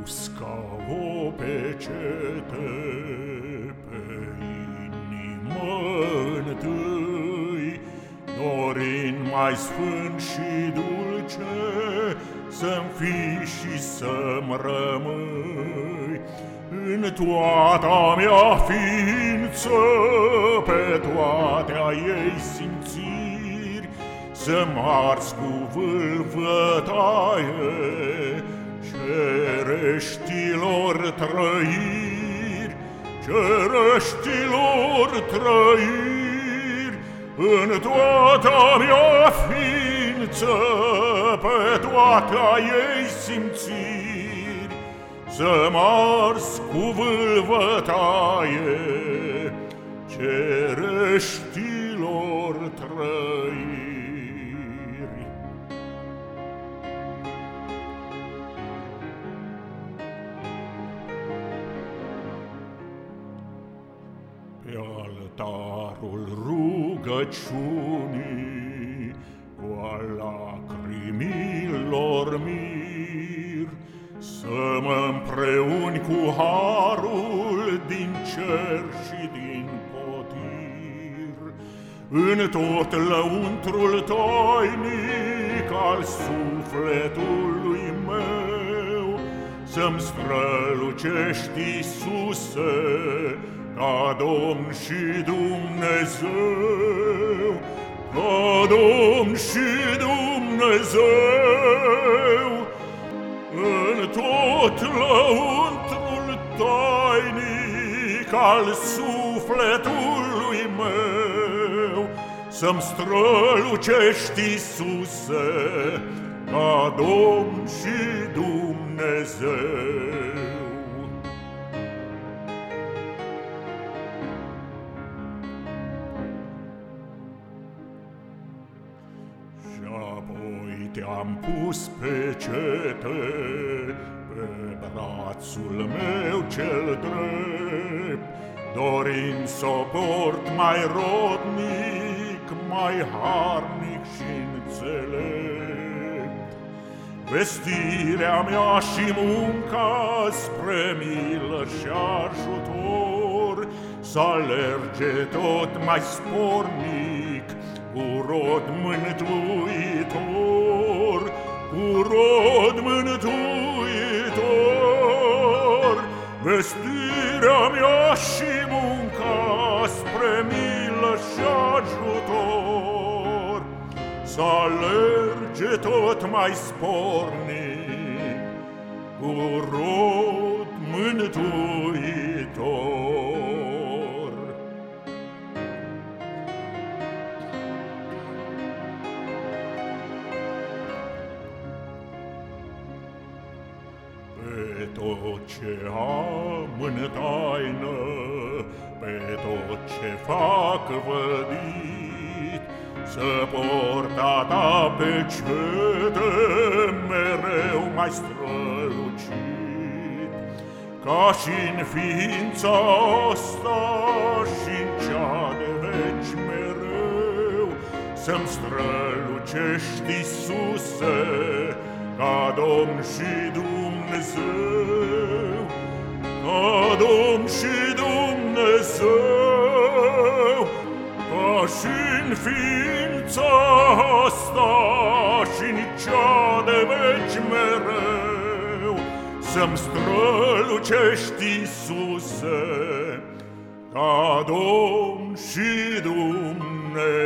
pus ca o pecete pe inimă întâi, Dorind mai sfânt și dulce Să-mi fii și să-mi rămâi. În toată mea ființă, pe toate a ei simțiri Să-mi ars cu vâlvătaie Cereștilor trăiri, cereștilor trăiri, În toată mea ființă, pe toate ei simțiri, Să mars cu vâlvătaie cereștilor altarul rugăciunii Cu al lacrimilor mir Să mă împreuni cu harul din cer și din potir. În tot lăuntrul toinic al sufletului meu Să-mi strălucești, Iisuse, ca Domn și Dumnezeu, ca Domn și Dumnezeu, în tot lăuntrul tainic al sufletului meu, să-mi strălucești, Iisuse, ca Domn și Dumnezeu. Apoi te-am pus pe cete Pe brațul meu cel drept. Dorind să o port mai rodnic Mai harnic și înțelept Vestirea mea și munca Spre milă și ajutor Să alerge tot mai spornic cu rod mântuitor, cu rod mântuitor, vestirea tot mai spornic, cu rod mântuitor. Pe tot ce am în taină, pe tot ce fac vădit, Să porta ta pe cete mereu mai strălucit. Ca și-n ființa asta și-n cea de veci mereu, Să-mi strălucești, Iisuse, ca Domn și Dumnezeu, ca Domn și Dumnezeu, ca și în ființa asta și în cea de veci mereu, să-mi strălucești, Iisuse, ca Domn și Dumnezeu.